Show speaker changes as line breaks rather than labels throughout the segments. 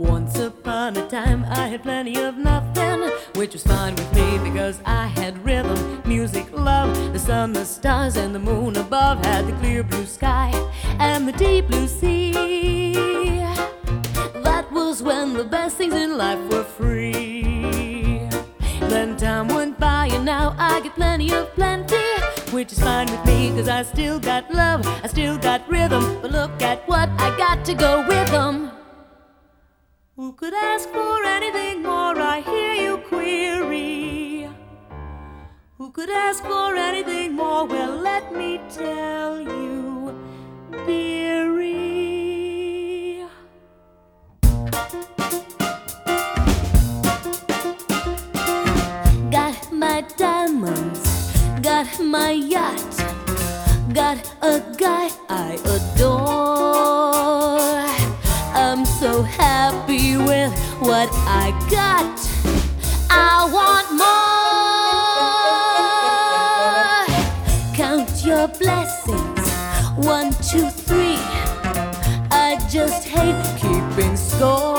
Once upon a time, I had plenty of nothing, which was fine with me because I had rhythm, music, love. The sun, the stars, and the moon above had the clear blue sky and the deep blue sea. That was when the best things in life were free. Then time went by, and now I get plenty of plenty, which is fine with me because I still got love, I still got rhythm. But look at what I got to go with them. Who could ask for anything more? I hear you query. Who could ask for anything more? Well, let me tell you, dearie. Got my diamonds, got my yacht, got a guy I adore. I'm so happy with what I got. I want more. Count your blessings. One, two, three. I just hate keeping score.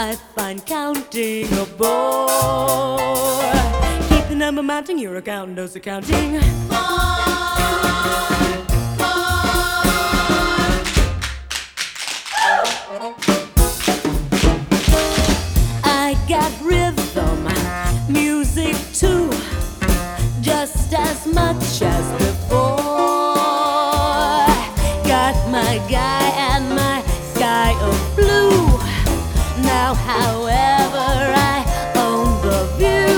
I find counting a oh bore. Keep the number mounting, your accountant knows accounting. I got rhythm, music too, just as much as Now, however, I own the view.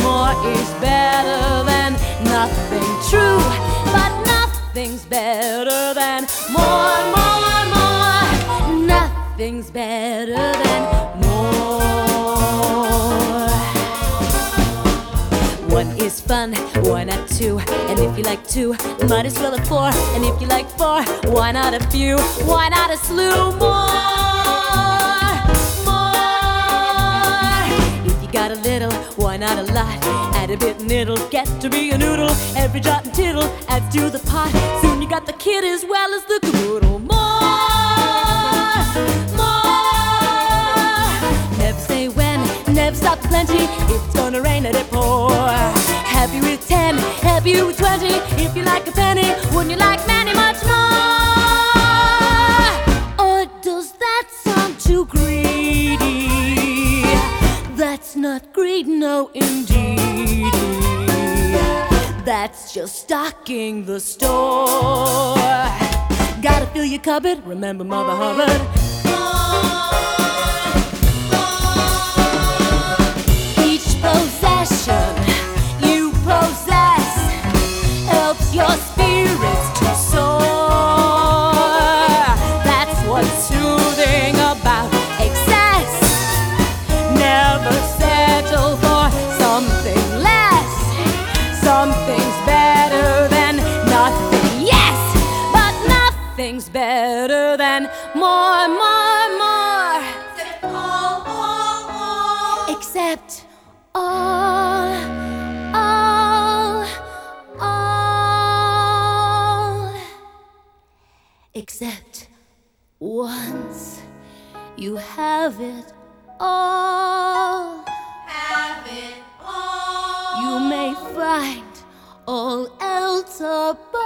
More is better than nothing true, but nothing's better than more, more, more. Nothing's better than more. One is fun, why not two? And if you like two, might as well have four. And if you like four, why not a few? Why not a slew more? Little, why not a lot? Add a bit and it'll get to be a noodle. Every jot and tittle adds to the pot. Soon you got the kid as well as the caboodle. More, more. Never say when, never stop plenty. It's gonna rain, let it pour. Happy with ten, happy with twenty. If you like a penny, wouldn't you like many no indeed. That's just stocking the store. Gotta fill your cupboard, remember Mother Hubbard. Each possession you possess helps your spirits to soar. That's what's soothing about excess. Never nothing's better than more, more, more. Except all, all, all. Except once you have it all.
Have it all.
You may find all else above.